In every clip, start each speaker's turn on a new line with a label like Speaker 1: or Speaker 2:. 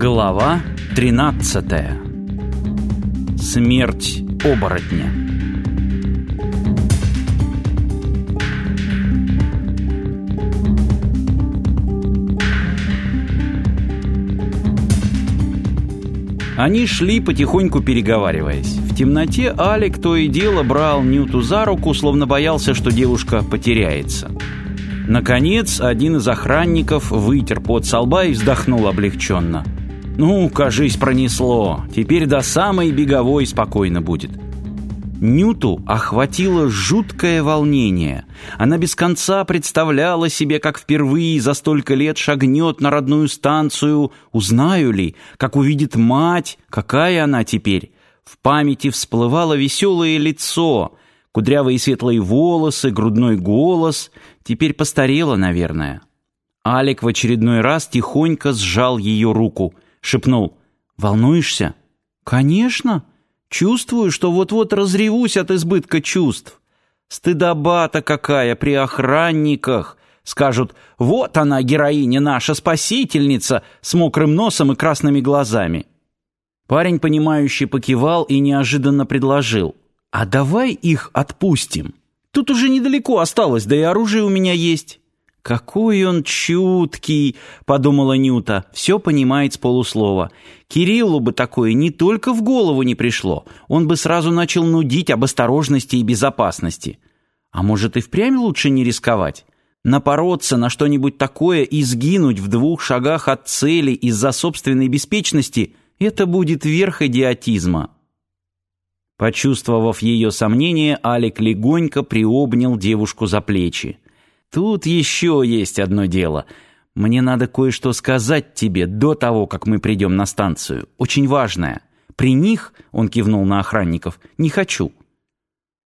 Speaker 1: Глава 13. Смерть оборотня. Они шли, потихоньку переговариваясь. В темноте Алик то и дело брал Нюту за руку, словно боялся, что девушка потеряется. Наконец, один из охранников вытер пот со лба и вздохнул облегченно. «Ну, кажись, пронесло. Теперь до самой беговой спокойно будет». Нюту охватило жуткое волнение. Она без конца представляла себе, как впервые за столько лет шагнет на родную станцию. Узнаю ли, как увидит мать, какая она теперь. В памяти всплывало веселое лицо — Кудрявые светлые волосы, грудной голос. Теперь постарела, наверное. Алик в очередной раз тихонько сжал ее руку. Шепнул. «Волнуешься?» «Конечно. Чувствую, что вот-вот разревусь от избытка чувств. Стыдоба-то какая при охранниках!» Скажут, вот она, героиня наша, спасительница, с мокрым носом и красными глазами. Парень, понимающий, покивал и неожиданно предложил. «А давай их отпустим. Тут уже недалеко осталось, да и оружие у меня есть». «Какой он чуткий!» — подумала Нюта. «Все понимает с полуслова. Кириллу бы такое не только в голову не пришло. Он бы сразу начал нудить об осторожности и безопасности. А может, и впрямь лучше не рисковать? Напороться на что-нибудь такое и сгинуть в двух шагах от цели из-за собственной беспечности — это будет верх идиотизма». Почувствовав ее сомнение, Алик легонько приобнял девушку за плечи. «Тут еще есть одно дело. Мне надо кое-что сказать тебе до того, как мы придем на станцию. Очень важное. При них, — он кивнул на охранников, — не хочу».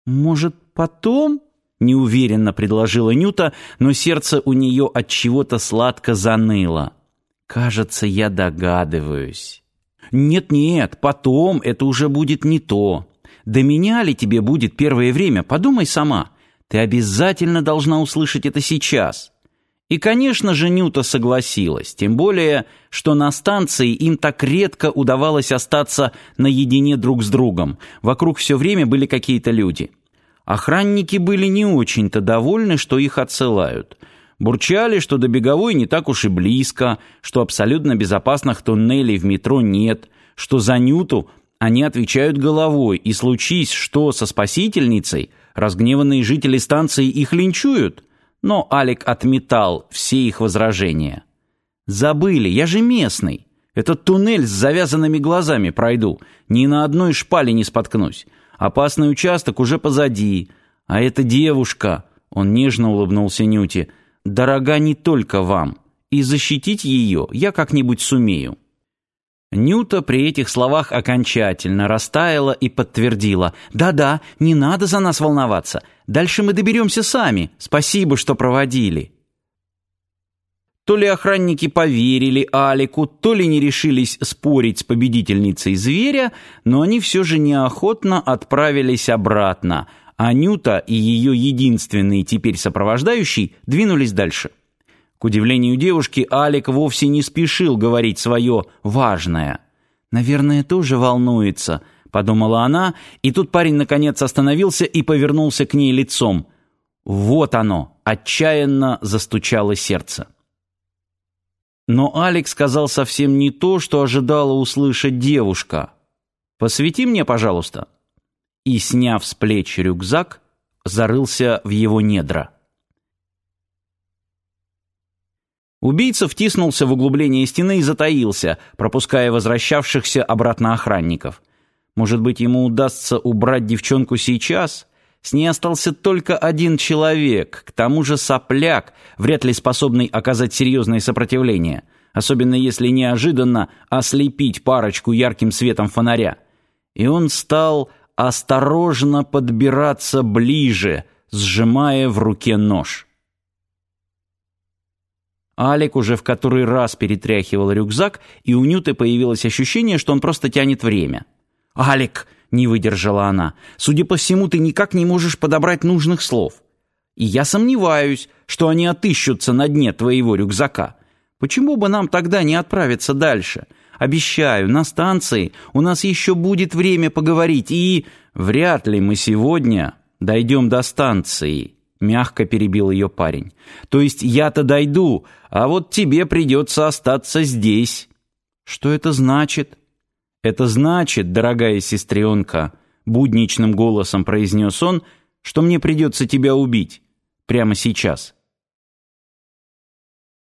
Speaker 1: «Может, потом?» — неуверенно предложила Нюта, но сердце у нее от чего-то сладко заныло. «Кажется, я догадываюсь». «Нет-нет, потом это уже будет не то. До меня ли тебе будет первое время? Подумай сама. Ты обязательно должна услышать это сейчас». И, конечно же, Нюта согласилась, тем более, что на станции им так редко удавалось остаться наедине друг с другом. Вокруг все время были какие-то люди. Охранники были не очень-то довольны, что их отсылают. Бурчали, что до беговой не так уж и близко, что абсолютно безопасных туннелей в метро нет, что за Нюту они отвечают головой, и случись что со спасительницей, разгневанные жители станции их линчуют. Но Алик отметал все их возражения. «Забыли, я же местный. Этот туннель с завязанными глазами пройду. Ни на одной шпале не споткнусь. Опасный участок уже позади. А эта девушка...» Он нежно улыбнулся Нюте. «Дорога не только вам. И защитить ее я как-нибудь сумею». Нюта при этих словах окончательно растаяла и подтвердила. «Да-да, не надо за нас волноваться. Дальше мы доберемся сами. Спасибо, что проводили». То ли охранники поверили Алику, то ли не решились спорить с победительницей зверя, но они все же неохотно отправились обратно, а Нюта и ее единственный теперь сопровождающий двинулись дальше. К удивлению девушки, Алик вовсе не спешил говорить свое «важное». «Наверное, тоже волнуется», — подумала она, и тут парень наконец остановился и повернулся к ней лицом. Вот оно, отчаянно застучало сердце. Но Алик сказал совсем не то, что ожидала услышать девушка. «Посвети мне, пожалуйста». И, сняв с плеч рюкзак, зарылся в его недра. Убийца втиснулся в углубление стены и затаился, пропуская возвращавшихся обратно охранников. Может быть, ему удастся убрать девчонку сейчас? С ней остался только один человек, к тому же сопляк, вряд ли способный оказать серьезное сопротивление, особенно если неожиданно ослепить парочку ярким светом фонаря. И он стал осторожно подбираться ближе, сжимая в руке нож. Алик уже в который раз перетряхивал рюкзак, и у Нюты появилось ощущение, что он просто тянет время. «Алик!» — не выдержала она. «Судя по всему, ты никак не можешь подобрать нужных слов. И я сомневаюсь, что они отыщутся на дне твоего рюкзака. Почему бы нам тогда не отправиться дальше? Обещаю, на станции у нас еще будет время поговорить, и вряд ли мы сегодня дойдем до станции». Мягко перебил ее парень. «То есть я-то дойду, а вот тебе придется остаться здесь». «Что это значит?» «Это значит, дорогая сестренка», — будничным голосом произнес он, «что мне придется тебя убить. Прямо сейчас».